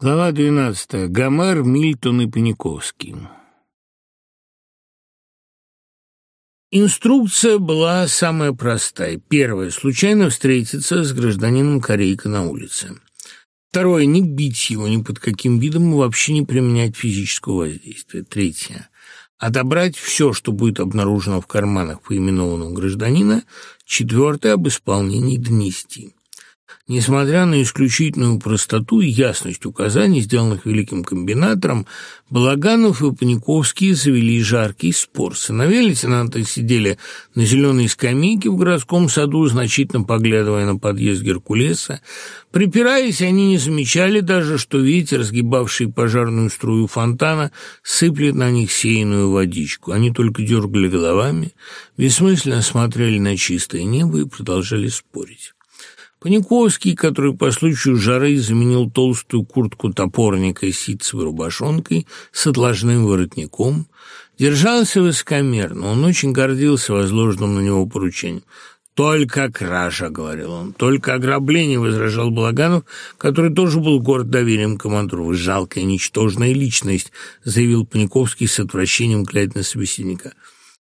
Глава 12. Гомер, Мильтон и Паниковский. Инструкция была самая простая. Первое. Случайно встретиться с гражданином Корейка на улице. Второе. Не бить его ни под каким видом и вообще не применять физического воздействия. Третье. Отобрать все, что будет обнаружено в карманах поименованного гражданина. Четвертое. Об исполнении донести. Несмотря на исключительную простоту и ясность указаний, сделанных великим комбинатором, Балаганов и Паниковский завели жаркий спор. Сыновья лейтенанта сидели на зеленой скамейке в городском саду, значительно поглядывая на подъезд Геркулеса. Припираясь, они не замечали даже, что ветер, сгибавший пожарную струю фонтана, сыплет на них сеянную водичку. Они только дергали головами, бессмысленно смотрели на чистое небо и продолжали спорить. Паниковский, который по случаю жары заменил толстую куртку топорника и ситцевой рубашонкой с отложным воротником, держался высокомерно, он очень гордился возложенным на него поручением. «Только кража», — говорил он, — «только ограбление», — возражал Балаганов, который тоже был горд доверием командору. Жалкая, ничтожная личность», — заявил Паниковский с отвращением, глядя на собеседника.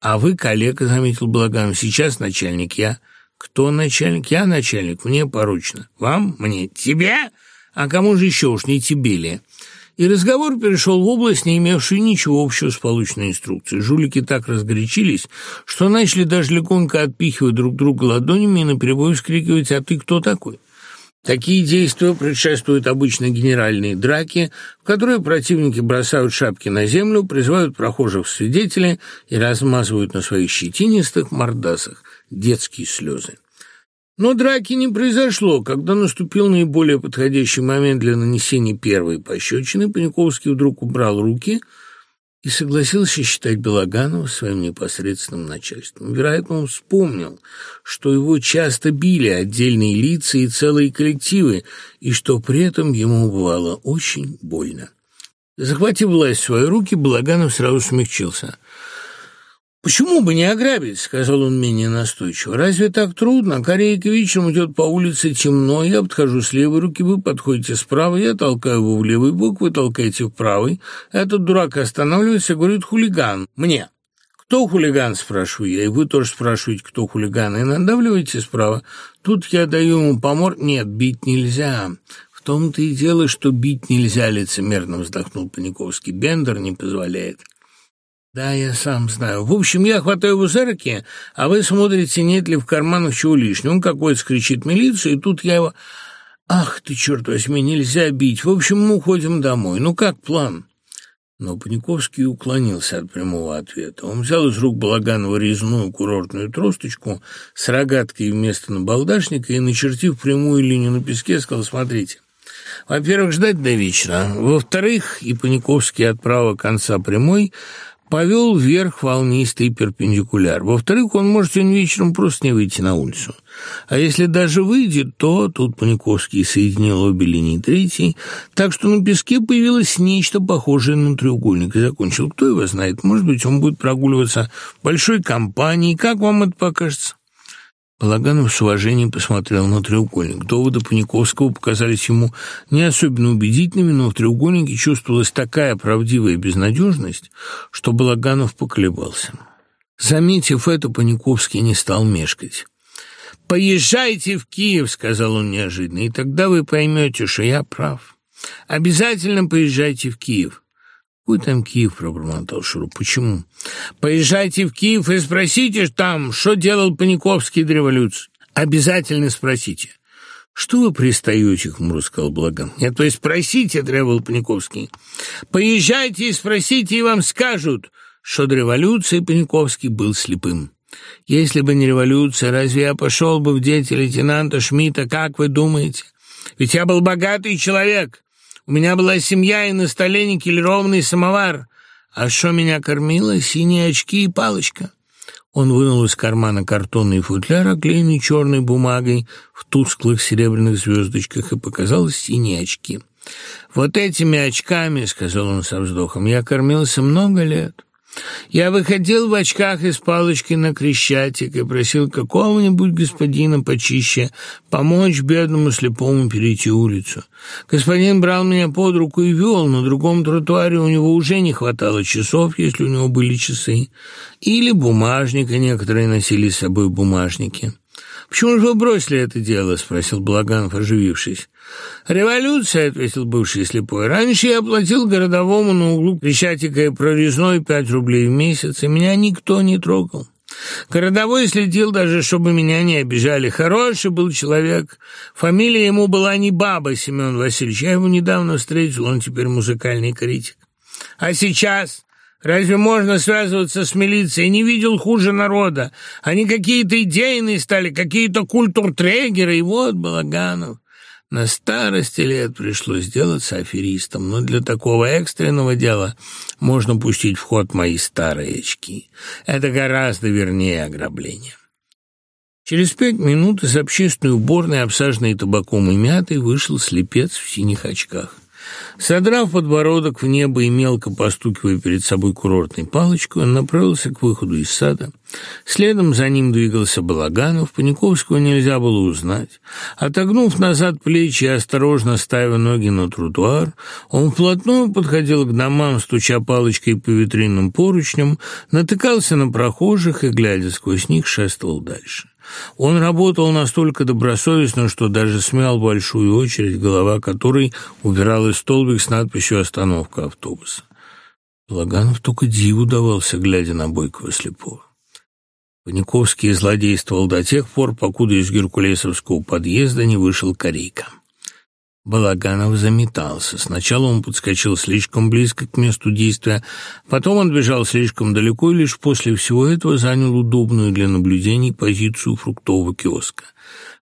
«А вы, коллега», — заметил Балаганов, — «сейчас начальник я». Кто начальник? Я начальник, мне поручено. Вам? Мне? Тебе? А кому же еще уж не тебе ли? И разговор перешел в область, не имевшую ничего общего с полученной инструкцией. Жулики так разгорячились, что начали даже легонько отпихивать друг друга ладонями и наперебой вскрикивать «А ты кто такой?». Такие действия предшествуют обычно генеральные драки, в которые противники бросают шапки на землю, призывают прохожих свидетелей и размазывают на своих щетинистых мордасах детские слезы. Но драки не произошло. Когда наступил наиболее подходящий момент для нанесения первой пощечины, Паниковский вдруг убрал руки – и согласился считать Белоганова своим непосредственным начальством. Вероятно, он вспомнил, что его часто били отдельные лица и целые коллективы, и что при этом ему бывало очень больно. Захватив власть в свои руки, Белоганов сразу смягчился – Почему бы не ограбить, сказал он менее настойчиво. Разве так трудно? Корейка вечером идет по улице темно, я подхожу с левой руки, вы подходите справа, я толкаю его в левый бок, вы толкаете в правый. Этот дурак останавливается, говорит хулиган. Мне. Кто хулиган, спрашиваю я, и вы тоже спрашиваете, кто хулиган, и надавливаете справа. Тут я даю ему помор. Нет, бить нельзя В том-то и дело, что бить нельзя, лицемерно вздохнул Паниковский. Бендер не позволяет. Да, я сам знаю. В общем, я хватаю его за руки, а вы смотрите, нет ли в карманах чего лишнего. Он какой-то скричит милицию, и тут я его... Ах ты, черт возьми, нельзя бить. В общем, мы уходим домой. Ну, как план? Но Паниковский уклонился от прямого ответа. Он взял из рук Балаганова резную курортную тросточку с рогаткой вместо набалдашника и, начертив прямую линию на песке, сказал, смотрите, во-первых, ждать до вечера, во-вторых, и Паниковский отправа конца прямой – повел вверх волнистый перпендикуляр. Во-вторых, он может сегодня вечером просто не выйти на улицу. А если даже выйдет, то тут Паниковский соединил обе линии третьей, так что на песке появилось нечто похожее на треугольник. И закончил, кто его знает, может быть, он будет прогуливаться большой компанией. Как вам это покажется? Полаганов с уважением посмотрел на треугольник. Доводы Паниковского показались ему не особенно убедительными, но в треугольнике чувствовалась такая правдивая безнадежность, что Балаганов поколебался. Заметив это, Паниковский не стал мешкать. «Поезжайте в Киев», — сказал он неожиданно, — «и тогда вы поймете, что я прав. Обязательно поезжайте в Киев. Гутам Киев пробормотал Шуру. «Почему?» «Поезжайте в Киев и спросите там, что делал Паниковский до революции. Обязательно спросите». «Что вы пристаете?» — хмуро сказал Благан. «Нет, то есть спросите», — требовал Паниковский. «Поезжайте и спросите, и вам скажут, что до революции Паниковский был слепым». «Если бы не революция, разве я пошел бы в дети лейтенанта Шмидта, как вы думаете? Ведь я был богатый человек». У меня была семья и на столе никелированный самовар, а что меня кормило? Синие очки и палочка. Он вынул из кармана картонный футляр, оклеенный черной бумагой в тусклых серебряных звездочках, и показал синие очки. «Вот этими очками, — сказал он со вздохом, — я кормился много лет. Я выходил в очках и с палочкой на крещатик и просил какого-нибудь господина почище помочь бедному слепому перейти улицу. Господин брал меня под руку и вел, на другом тротуаре у него уже не хватало часов, если у него были часы, или бумажника, некоторые носили с собой бумажники. «Почему же вы бросили это дело?» — спросил Благанов, оживившись. «Революция», — ответил бывший слепой. «Раньше я платил городовому на углу Крещатика и Прорезной пять рублей в месяц, и меня никто не трогал. Городовой следил даже, чтобы меня не обижали. Хороший был человек. Фамилия ему была не Баба Семен Васильевич. Я его недавно встретил, он теперь музыкальный критик. А сейчас Разве можно связываться с милицией? Не видел хуже народа. Они какие-то идейные стали, какие-то культуртрегеры. И вот Балаганов. На старости лет пришлось сделаться аферистом, но для такого экстренного дела можно пустить в ход мои старые очки. Это гораздо вернее ограбление. Через пять минут из общественной уборной, обсаженной табаком и мятой, вышел слепец в синих очках. Содрав подбородок в небо и мелко постукивая перед собой курортной палочкой, он направился к выходу из сада. Следом за ним двигался Балаганов, Паниковского нельзя было узнать. Отогнув назад плечи и осторожно ставя ноги на тротуар, он вплотную подходил к домам, стуча палочкой по витринным поручням, натыкался на прохожих и, глядя сквозь них, шествовал дальше. Он работал настолько добросовестно, что даже смял большую очередь, голова которой убиралась столбик с надписью «Остановка автобуса». Лаганов только диву давался, глядя на Бойкова слепого. Паниковский злодействовал до тех пор, покуда из геркулесовского подъезда не вышел корейка. Балаганов заметался. Сначала он подскочил слишком близко к месту действия, потом он бежал слишком далеко и лишь после всего этого занял удобную для наблюдений позицию фруктового киоска.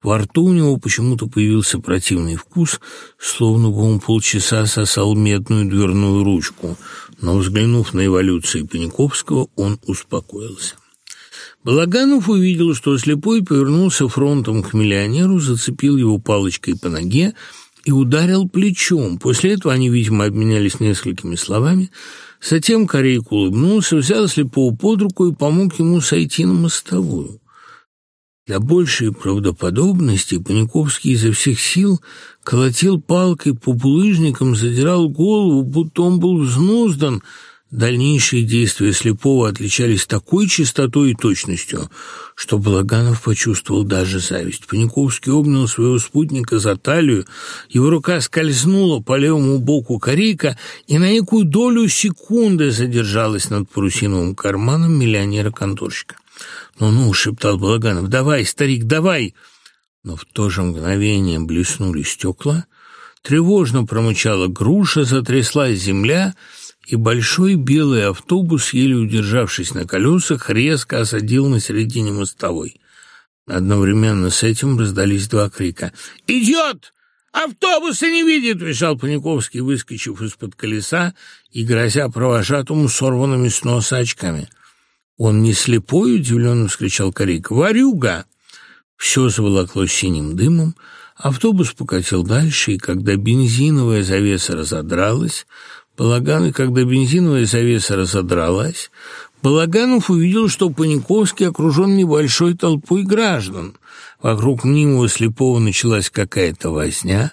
Во рту у него почему-то появился противный вкус, словно бы он полчаса сосал медную дверную ручку, но, взглянув на эволюцию Паниковского, он успокоился. Балаганов увидел, что слепой повернулся фронтом к миллионеру, зацепил его палочкой по ноге, и ударил плечом. После этого они, видимо, обменялись несколькими словами. Затем Корейк улыбнулся, взял слепого под руку и помог ему сойти на мостовую. Для большей правдоподобности Паниковский изо всех сил колотил палкой по булыжникам, задирал голову, будто он был взнуздан — Дальнейшие действия слепого отличались такой чистотой и точностью, что Балаганов почувствовал даже зависть. Паниковский обнял своего спутника за талию, его рука скользнула по левому боку корейка и на некую долю секунды задержалась над парусиновым карманом миллионера-конторщика. «Ну-ну», — шептал Балаганов, — «давай, старик, давай!» Но в то же мгновение блеснули стекла, тревожно промычала груша, затряслась земля — и большой белый автобус, еле удержавшись на колесах, резко осадил на середине мостовой. Одновременно с этим раздались два крика. «Идет! Автобуса не видит!» — вешал Паниковский, выскочив из-под колеса и грозя провожатому сорванными с носа очками. «Он не слепой?» — удивленно вскричал корейка. «Варюга!» Все заволокло синим дымом, автобус покатил дальше, и когда бензиновая завеса разодралась, Балаган, когда бензиновая завеса разодралась, Балаганов увидел, что Паниковский окружен небольшой толпой граждан. Вокруг мнимого слепого началась какая-то возня.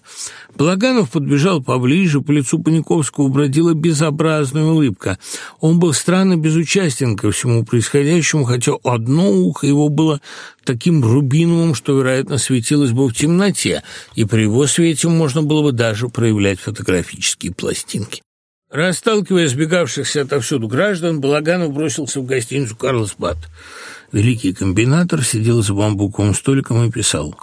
Балаганов подбежал поближе, по лицу Паниковского бродила безобразная улыбка. Он был странно безучастен ко всему происходящему, хотя одно ухо его было таким рубиновым, что, вероятно, светилось бы в темноте, и при его свете можно было бы даже проявлять фотографические пластинки. Расталкиваясь сбегавшихся отовсюду граждан, Балаганов бросился в гостиницу «Карлсбад». Великий комбинатор сидел за бамбуковым столиком и писал.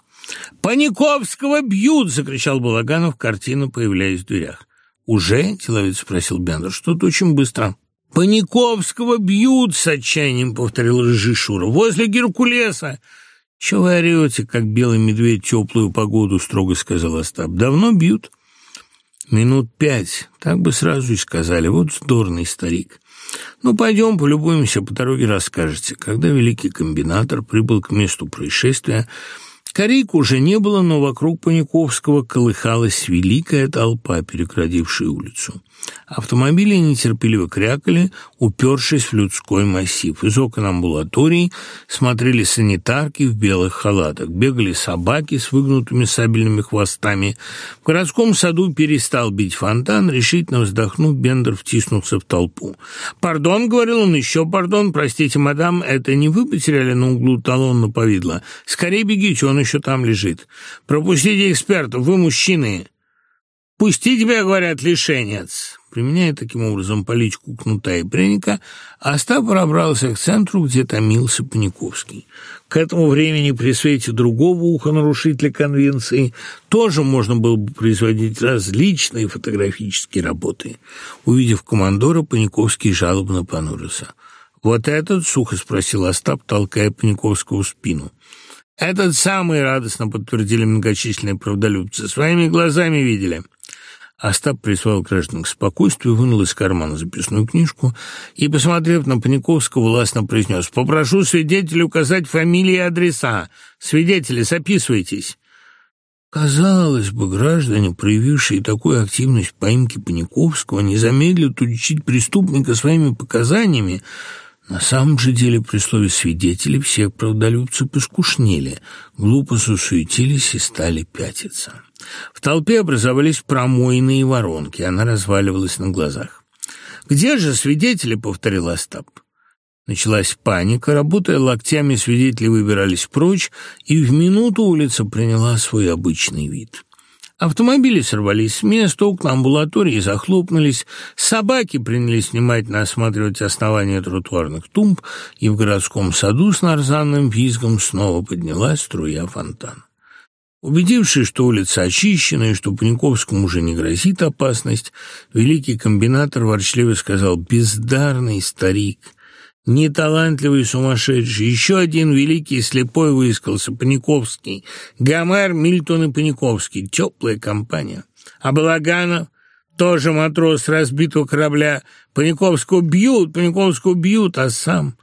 «Паниковского бьют!» — закричал Балаганов, картина появляясь в дверях. «Уже?» — деловец спросил Бендер. «Что-то очень быстро». «Паниковского бьют!» — с отчаянием повторил Рыжишура. «Возле Геркулеса!» «Чего вы орете, как белый медведь, теплую погоду?» — строго сказал Остап. «Давно бьют?» Минут пять. Так бы сразу и сказали. Вот здорный старик. Ну, пойдем, полюбуемся, по дороге расскажете. Когда великий комбинатор прибыл к месту происшествия, Корейка уже не было, но вокруг Паниковского колыхалась великая толпа, переградившая улицу. Автомобили нетерпеливо крякали, упершись в людской массив. Из окон амбулатории смотрели санитарки в белых халатах, бегали собаки с выгнутыми сабельными хвостами. В городском саду перестал бить фонтан, решительно вздохнув, Бендер втиснулся в толпу. «Пардон», — говорил он, — «еще пардон, простите, мадам, это не вы потеряли на углу талон на повидло? Скорее бегите, он еще там лежит. Пропустите экспертов, вы мужчины». Пустить тебя, говорят, лишенец. Применяя таким образом поличку кнута и пряника, Остап пробрался к центру, где томился Паниковский. К этому времени при свете другого уха нарушителя конвенции тоже можно было бы производить различные фотографические работы. Увидев командора, Паниковский жалобно понурился. «Вот этот?» — сухо спросил Остап, толкая Паниковского в спину. «Этот самый!» — радостно подтвердили многочисленные правдолюбцы. «Своими глазами видели». Остап прислал граждан к спокойствию, вынул из кармана записную книжку и, посмотрев на Паниковского, властно произнес «Попрошу свидетелей указать фамилии и адреса. Свидетели, записывайтесь». Казалось бы, граждане, проявившие такую активность в поимке Паниковского, не замедлят уличить преступника своими показаниями, на самом же деле при слове «свидетели» все правдолюбцы поскушнели, глупо сусуетились и стали пятиться. В толпе образовались промойные воронки, она разваливалась на глазах. «Где же свидетели?» — повторил Остап. Началась паника, работая локтями, свидетели выбирались прочь, и в минуту улица приняла свой обычный вид. Автомобили сорвались с места, около амбулатории захлопнулись, собаки принялись внимательно осматривать основания тротуарных тумб, и в городском саду с нарзанным визгом снова поднялась струя фонтана. Убедившись, что улица очищена и что Паниковскому уже не грозит опасность, великий комбинатор ворчливо сказал «Бездарный старик, неталантливый сумасшедший, еще один великий слепой выискался, Паниковский, Гомер, Мильтон и Паниковский, теплая компания. А Балаганов, тоже матрос разбитого корабля, Паниковского бьют, Паниковского бьют, а сам...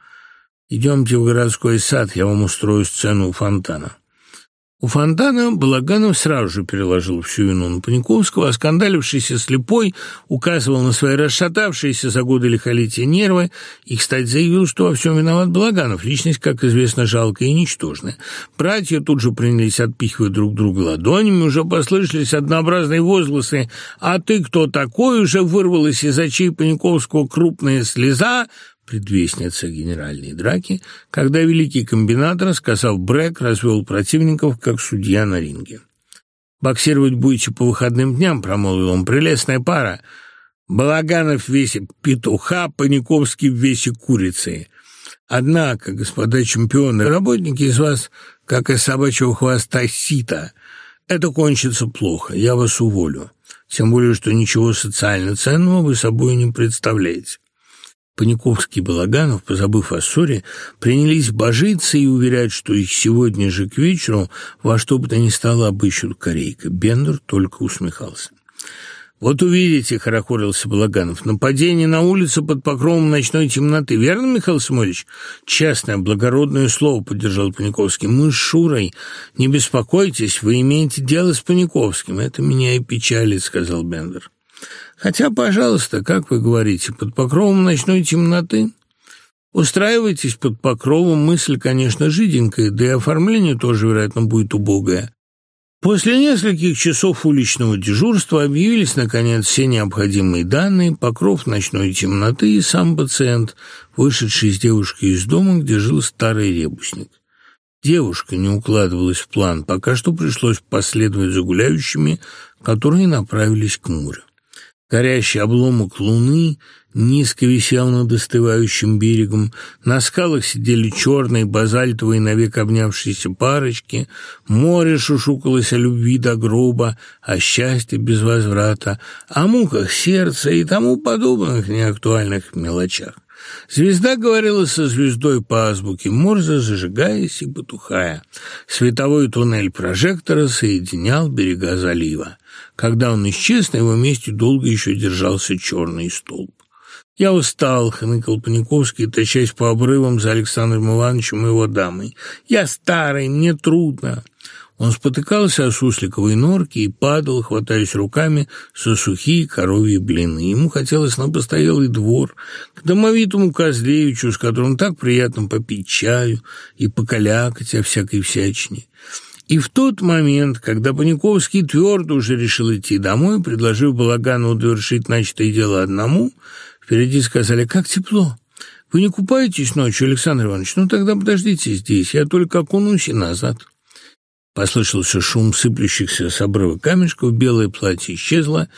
Идемте в городской сад, я вам устрою сцену фонтана. У фонтана Балаганов сразу же переложил всю вину на Паниковского, а скандалившийся слепой указывал на свои расшатавшиеся за годы лихолетия нервы и, кстати, заявил, что во всем виноват Балаганов, личность, как известно, жалкая и ничтожная. Братья тут же принялись отпихивать друг друга ладонями, уже послышались однообразные возгласы «А ты кто такой?» уже вырвалась из очей Паниковского крупная слеза, предвестница генеральной драки, когда великий комбинатор сказал Брэк развел противников как судья на ринге. «Боксировать будете по выходным дням», — промолвил он, — «прелестная пара. Балаганов в весе петуха, Паниковский в весе курицы. Однако, господа чемпионы, работники из вас, как из собачьего хвоста, сито. Это кончится плохо, я вас уволю. Тем более, что ничего социально ценного вы собой не представляете». Паниковский и Балаганов, позабыв о ссоре, принялись божиться и уверять, что их сегодня же к вечеру во что бы то ни стало обыщут корейка. Бендер только усмехался. «Вот увидите», — хорохорился Балаганов, — «нападение на улице под покровом ночной темноты. Верно, Михаил Самуилович?» «Честное, благородное слово», — поддержал Паниковский. «Мы с Шурой. Не беспокойтесь, вы имеете дело с Паниковским. Это меня и печалит», — сказал Бендер. Хотя, пожалуйста, как вы говорите, под покровом ночной темноты? Устраивайтесь под покровом, мысль, конечно, жиденькая, да и оформление тоже, вероятно, будет убогое. После нескольких часов уличного дежурства объявились, наконец, все необходимые данные, покров ночной темноты и сам пациент, вышедший с девушки из дома, где жил старый ребусник. Девушка не укладывалась в план, пока что пришлось последовать за гуляющими, которые направились к морю. Горящий обломок луны низко висел над остывающим берегом, на скалах сидели черные базальтовые навек обнявшиеся парочки, море шушукалось о любви до гроба, о счастье без возврата, о муках сердца и тому подобных неактуальных мелочах. Звезда говорила со звездой по азбуке Морзе, зажигаясь и потухая. Световой туннель прожектора соединял берега залива. Когда он исчез, на его месте долго еще держался черный столб. «Я устал», — хныкал Паниковский, тащась по обрывам за Александром Ивановичем и его дамой. «Я старый, мне трудно». Он спотыкался о сусликовые норки и падал, хватаясь руками за сухие коровьи блины. Ему хотелось на постоялый двор, к домовитому козлевичу, с которым так приятно попить чаю и покалякать о всякой всячине. И в тот момент, когда Паниковский твердо уже решил идти домой, предложив Балагану довершить начатое дело одному, впереди сказали «Как тепло!» «Вы не купаетесь ночью, Александр Иванович? Ну тогда подождите здесь, я только окунусь и назад». Послышался шум сыплющихся с обрыва камешков, белое платье исчезло,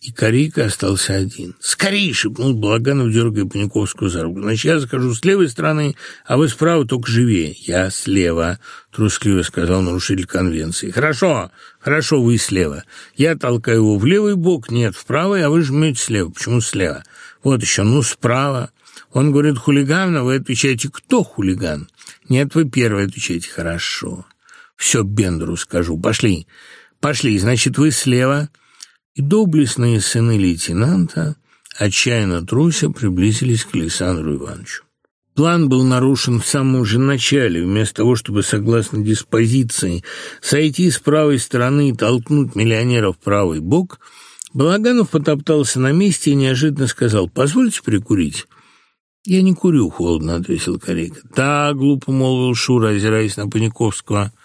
и Корейка остался один. «Скорей!» — шепнул Балаганов, дергая Паниковскую за руку. «Значит, я захожу с левой стороны, а вы справа только живее». «Я слева», — трусливо сказал нарушитель конвенции. «Хорошо, хорошо, вы слева. Я толкаю его в левый бок, нет, в правый, а вы жмете слева. Почему слева? Вот еще, ну, справа». Он говорит «хулиган», а вы отвечаете «кто хулиган?» «Нет, вы первый отвечаете «хорошо» все Бендеру скажу. Пошли, пошли. Значит, вы слева». И доблестные сыны лейтенанта, отчаянно труся, приблизились к Александру Ивановичу. План был нарушен в самом же начале. Вместо того, чтобы, согласно диспозиции, сойти с правой стороны и толкнуть миллионера в правый бок, Балаганов потоптался на месте и неожиданно сказал «Позвольте прикурить». «Я не курю», — холодно ответил Корейка. «Да», — глупо молвил Шура, озираясь на Паниковского, —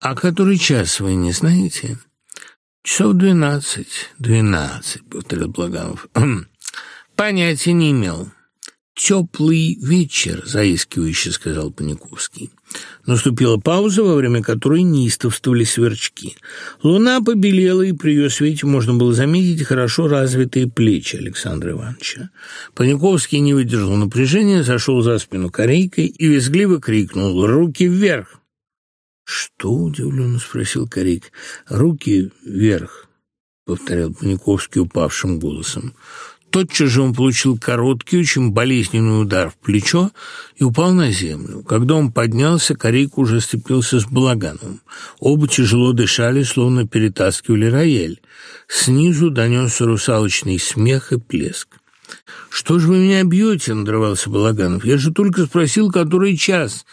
а который час вы не знаете? Часов двенадцать. Двенадцать, повторил Благанов. Хм. Понятия не имел. Теплый вечер, заискивающе сказал Паниковский. Наступила пауза, во время которой неистовствовали сверчки. Луна побелела, и при ее свете можно было заметить хорошо развитые плечи Александра Ивановича. Паниковский не выдержал напряжения, зашел за спину корейкой и визгливо крикнул «Руки вверх!». «Что?» — удивленно спросил Карик. «Руки вверх», — повторял Паниковский упавшим голосом. Тотчас же он получил короткий, очень болезненный удар в плечо и упал на землю. Когда он поднялся, Карик уже сцепился с Балагановым. Оба тяжело дышали, словно перетаскивали рояль. Снизу донесся русалочный смех и плеск. «Что же вы меня бьете?» — надрывался Балаганов. «Я же только спросил, который час».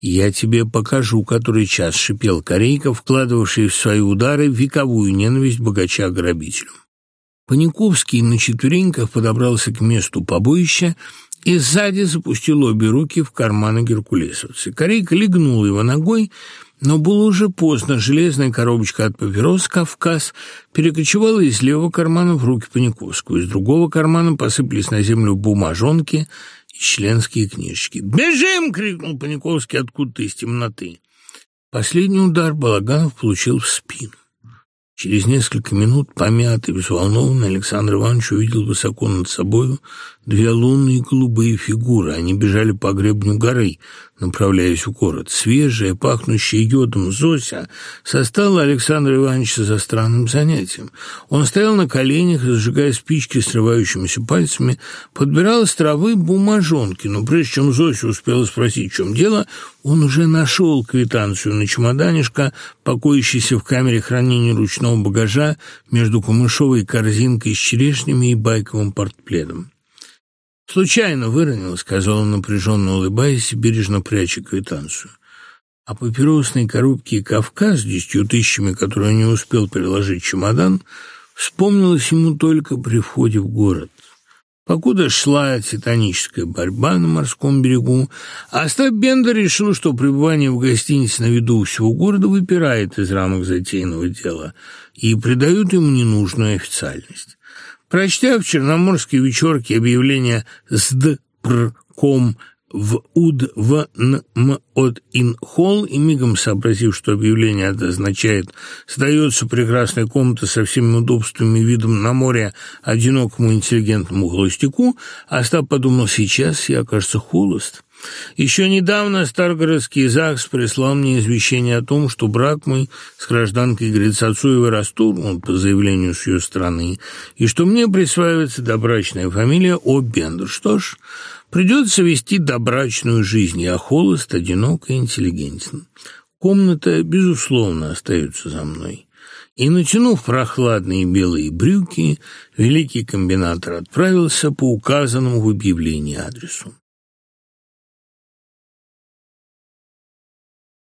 Я тебе покажу, который час шипел Корейка, вкладывавший в свои удары вековую ненависть богача-грабителю. Паниковский на четвереньках подобрался к месту побоища и сзади запустил обе руки в карманы геркулесовца. Корейка легнул его ногой, но было уже поздно. Железная коробочка от папирос «Кавказ» перекочевала из левого кармана в руки Паниковскую. Из другого кармана посыпались на землю бумажонки, членские книжки. «Бежим!» — крикнул Паниковский откуда-то из темноты. Последний удар Балаганов получил в спину. Через несколько минут, помятый, взволнованный, Александр Иванович увидел высоко над собою Две лунные голубые фигуры. Они бежали по гребню горы, направляясь в город. Свежая, пахнущая йодом Зося состала Александра Ивановича за странным занятием. Он стоял на коленях, зажигая спички срывающимися пальцами, подбирал из травы бумажонки. Но прежде чем Зося успела спросить, в чем дело, он уже нашел квитанцию на чемоданишко, покоящийся в камере хранения ручного багажа между камышовой корзинкой с черешнями и байковым портпледом. Случайно выронил, — сказал он, напряженно улыбаясь и бережно пряча квитанцию. А папиросные коробки и Кавказ с десятью тысячами, он не успел приложить чемодан, вспомнилось ему только при входе в город. Покуда шла титаническая борьба на морском берегу, Остап Бенда решил, что пребывание в гостинице на виду всего города выпирает из рамок затейного дела и придает ему ненужную официальность. Прочтя в Черноморске вечерке объявление с д в уд в н м от ин холл и мигом сообразив, что объявление это означает, сдается прекрасная комната со всеми удобствами и видом на море одинокому интеллигентному холостяку, а Остап подумал, сейчас я, кажется, холост. Еще недавно Старгородский ЗАГС прислал мне извещение о том, что брак мой с гражданкой Грицацуевой расторгнут по заявлению с ее стороны, и что мне присваивается добрачная фамилия Обендер. Что ж, придется вести добрачную жизнь. Я холост, одинок и интеллигентен. Комната, безусловно, остается за мной и, натянув прохладные белые брюки, великий комбинатор отправился по указанному в объявлении адресу.